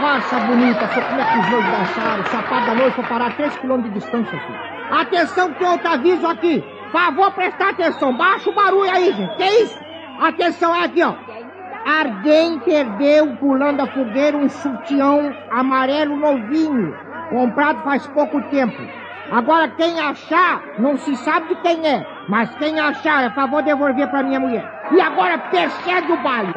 Valsa bonita, só como é que os dois dançaram, sapato da noite foi parar 3 km de distância, aqui. Atenção que eu aviso aqui, favor prestar atenção, baixa o barulho aí, gente, que isso? Atenção, é aqui, ó. Alguém perdeu, pulando a fogueira, um sutião amarelo novinho, comprado faz pouco tempo. Agora quem achar, não se sabe de quem é, mas quem achar, é favor devolver pra minha mulher. E agora persegue o baile.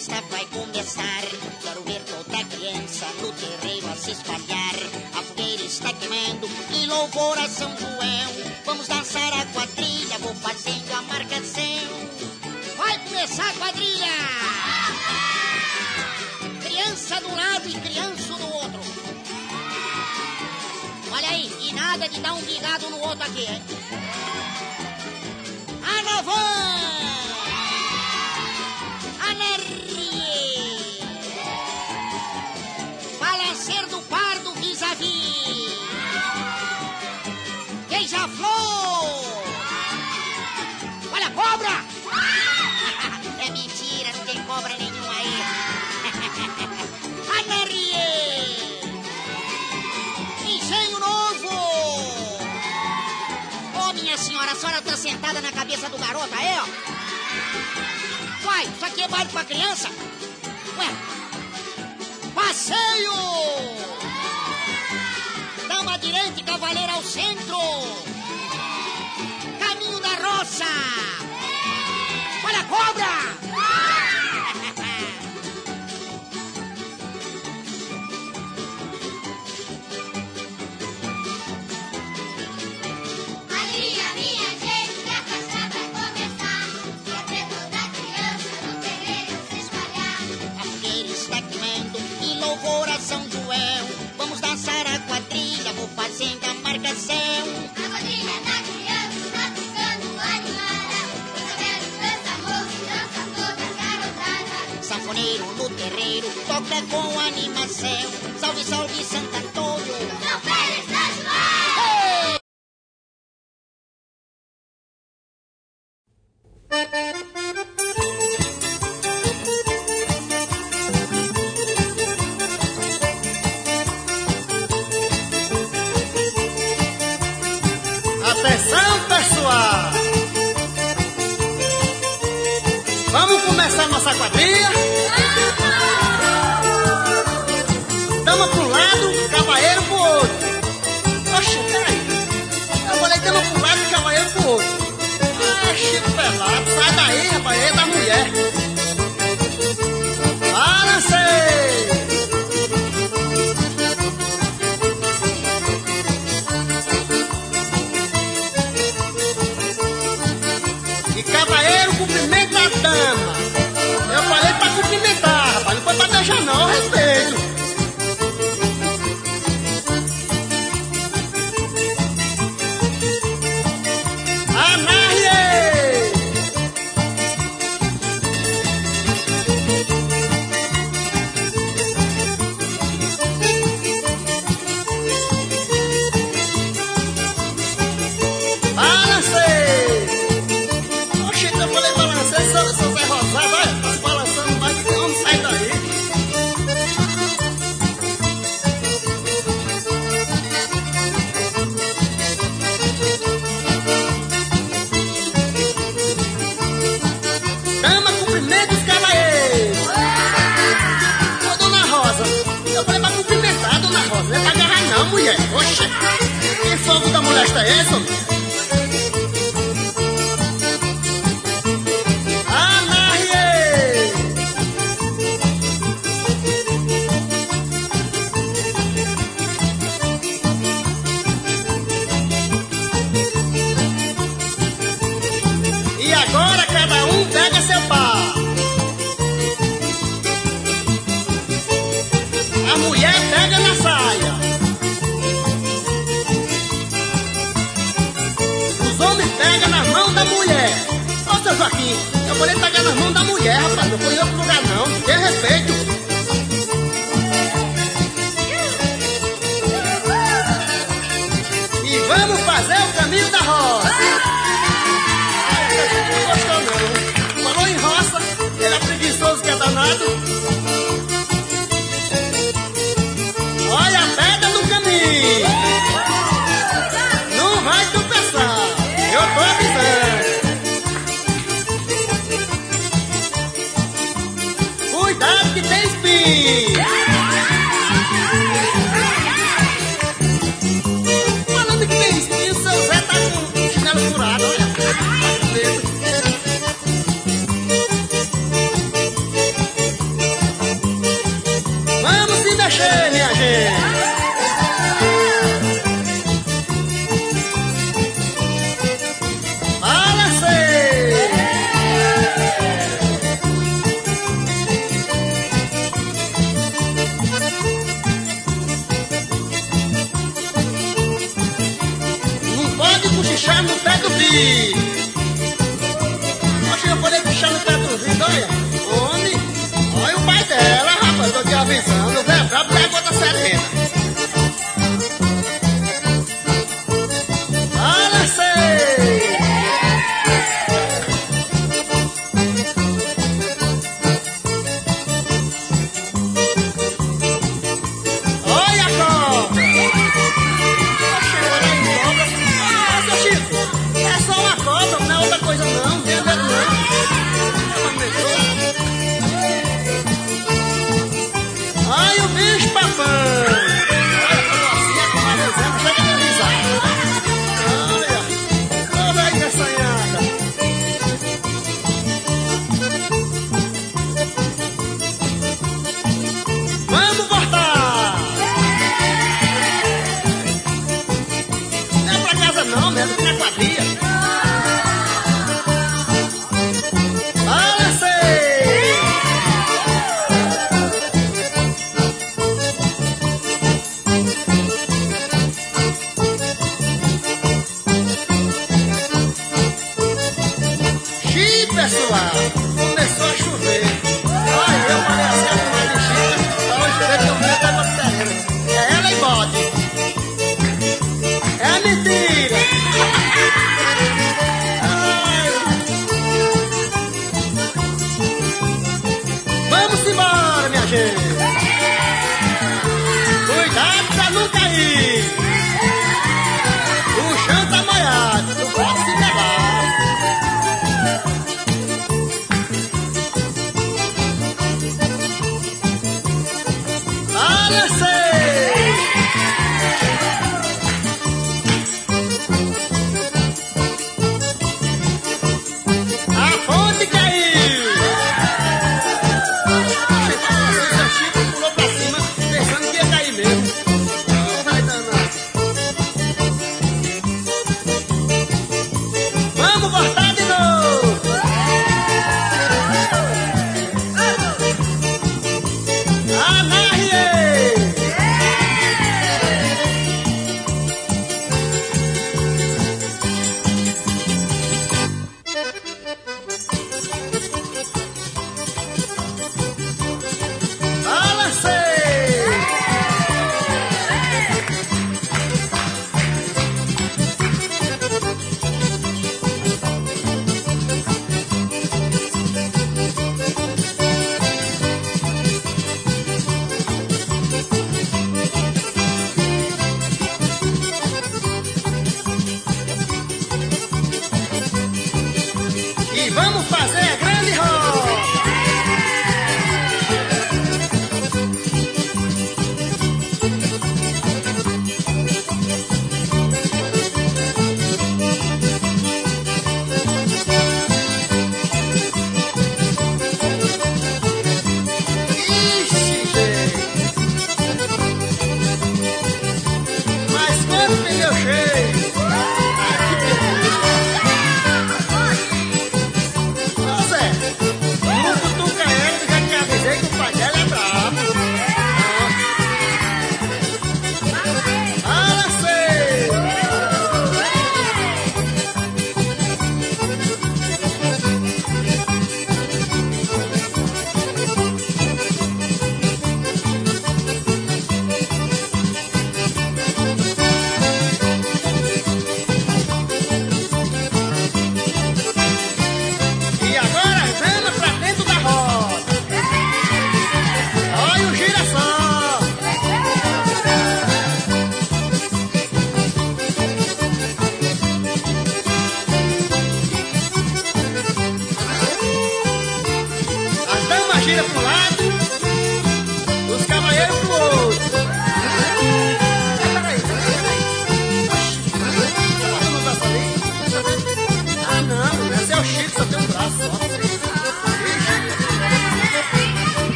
festa vai começar. Quero ver toda criança no terreiro a se espalhar. A fogueira está queimando e louvor a São João. Vamos dançar a quadrilha, vou fazendo a marcação. Vai começar a quadrilha! Criança de um lado e criança do outro. Olha aí, e nada de dar um bigado no outro aqui, hein? Agora! sentada na cabeça do garoto aí, ó. Vai, isso aqui é baile pra criança? Ué, passeio! Dama direita e cavaleiro ao centro! Caminho da roça! Olha a cobra!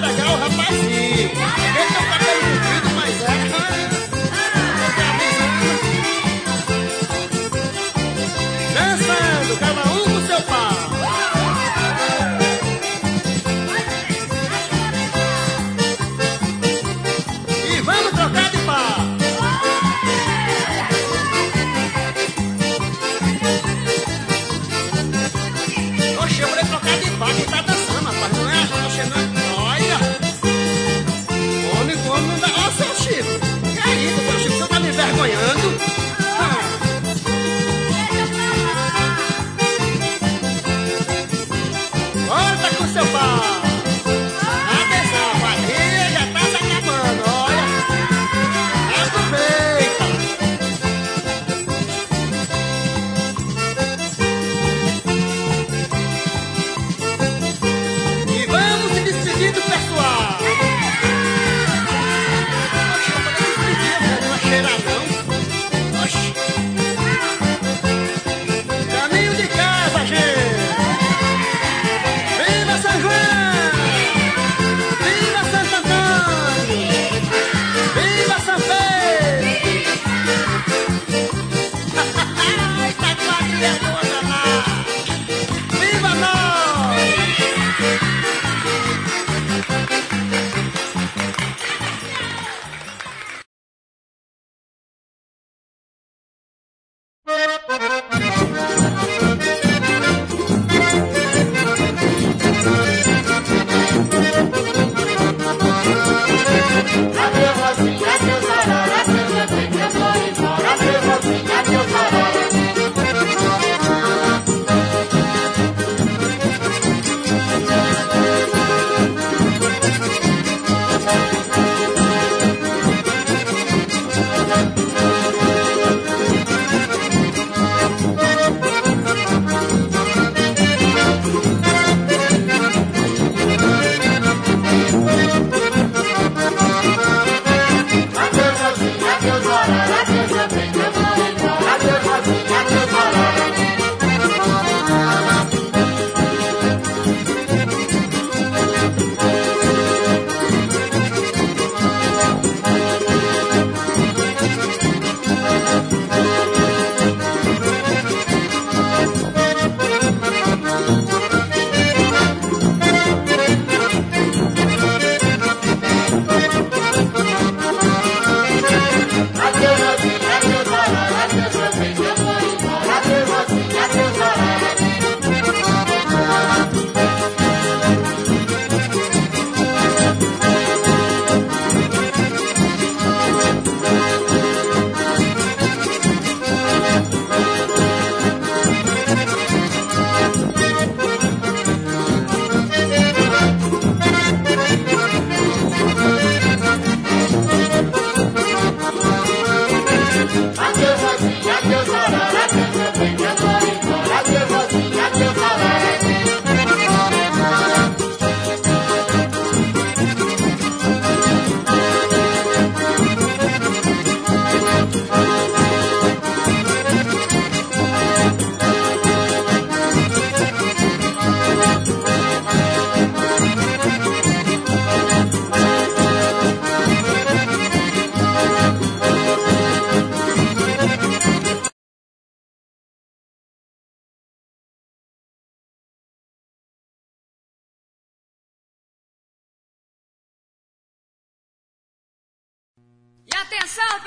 Só vai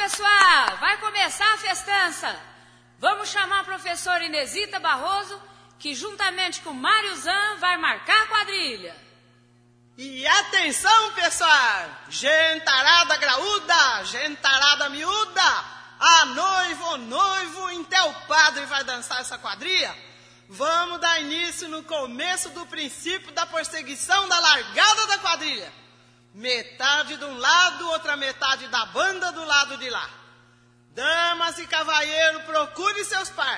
pessoal! Vai começar a festança! Vamos chamar a professora Inesita Barroso, que juntamente com Mário Zan vai marcar a quadrilha. E atenção, pessoal! Gentarada graúda, gentarada miúda, a noiva ou noivo, até o padre vai dançar essa quadrilha. Vamos dar início no começo do princípio da perseguição da largada da quadrilha. Metade de um lado, outra metade da banda do lado de lá. Damas e cavalheiro, procure seus par.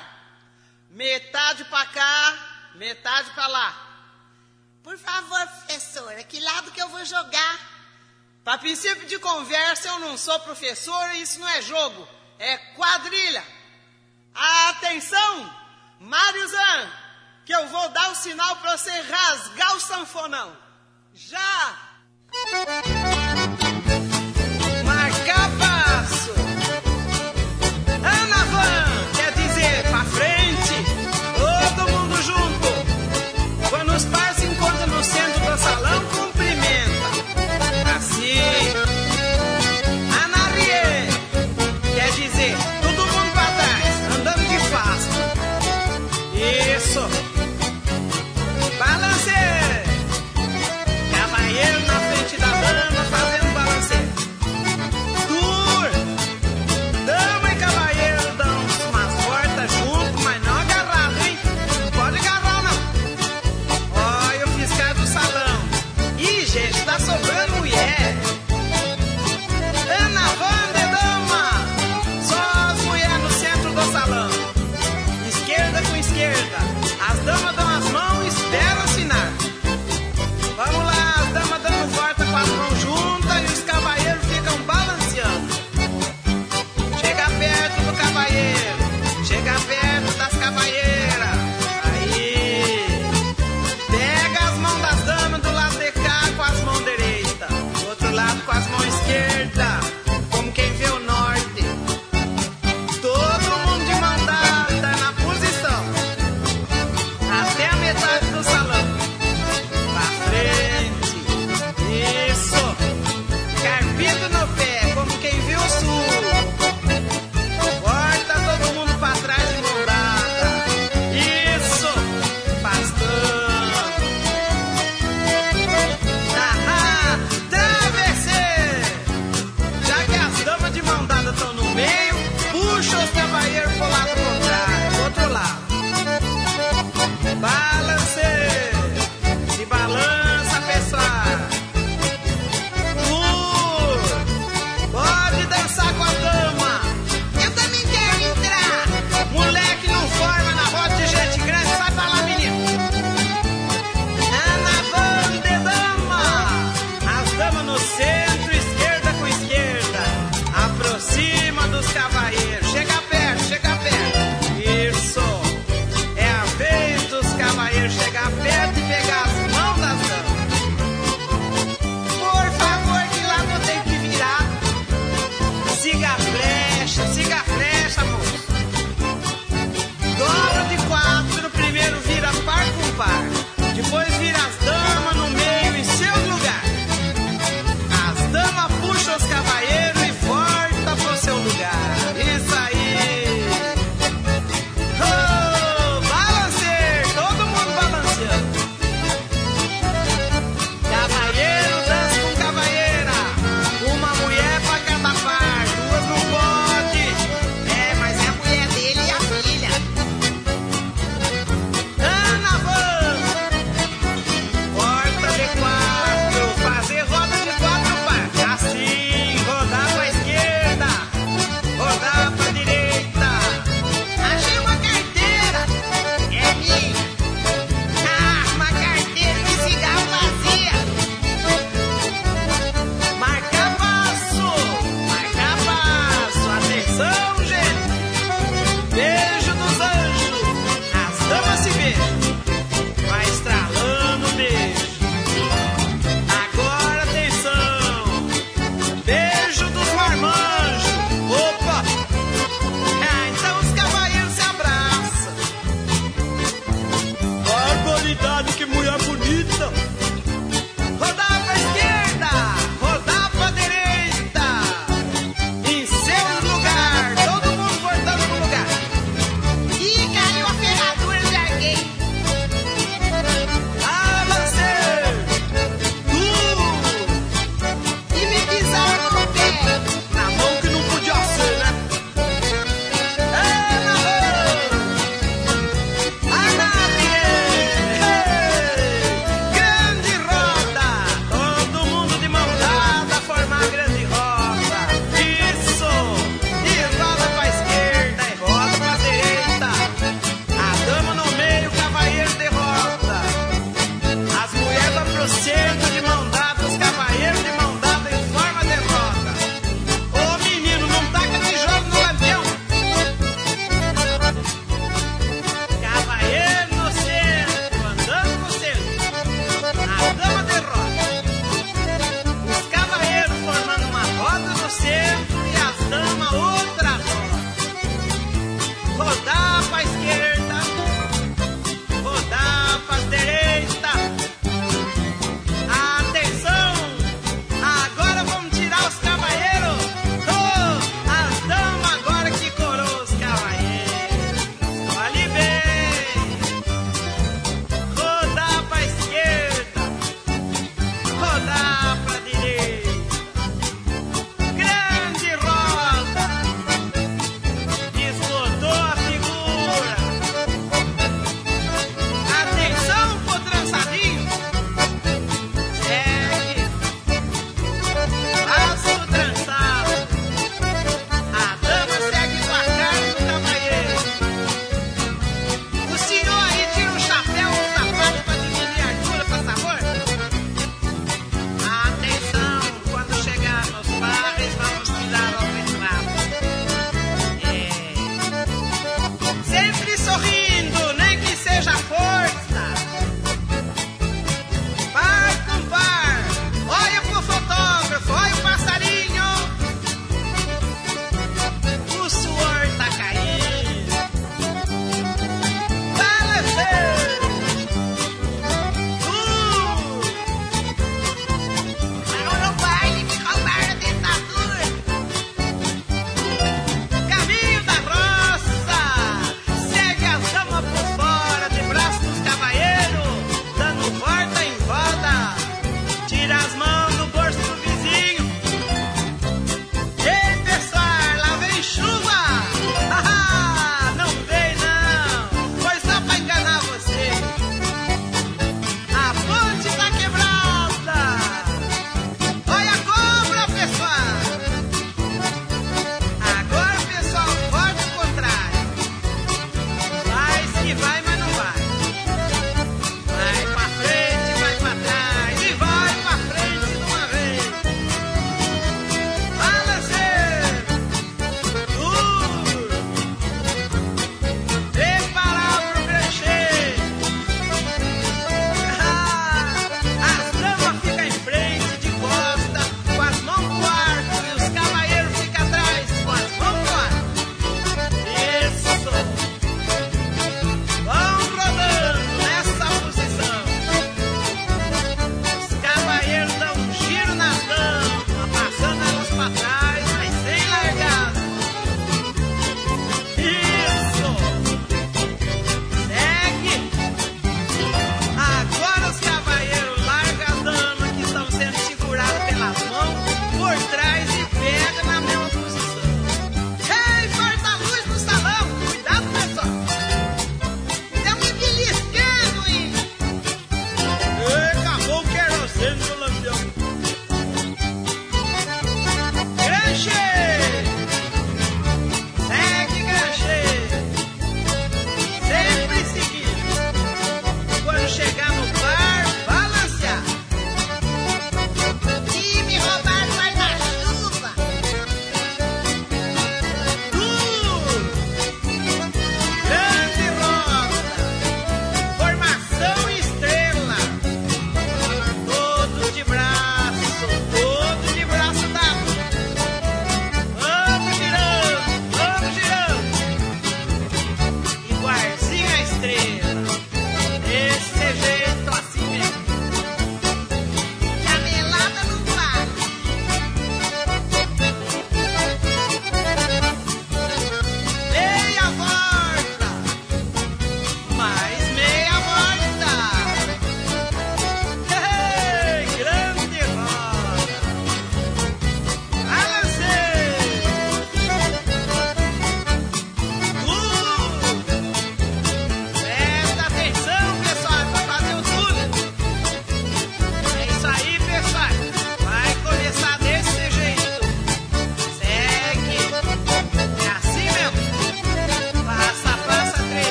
Metade para cá, metade para lá. Por favor, professora, que lado que eu vou jogar? Para princípio de conversa, eu não sou professor e isso não é jogo, é quadrilha. Atenção, Mário Zan, que eu vou dar o sinal para você rasgar o sanfonão. Já! Thank you.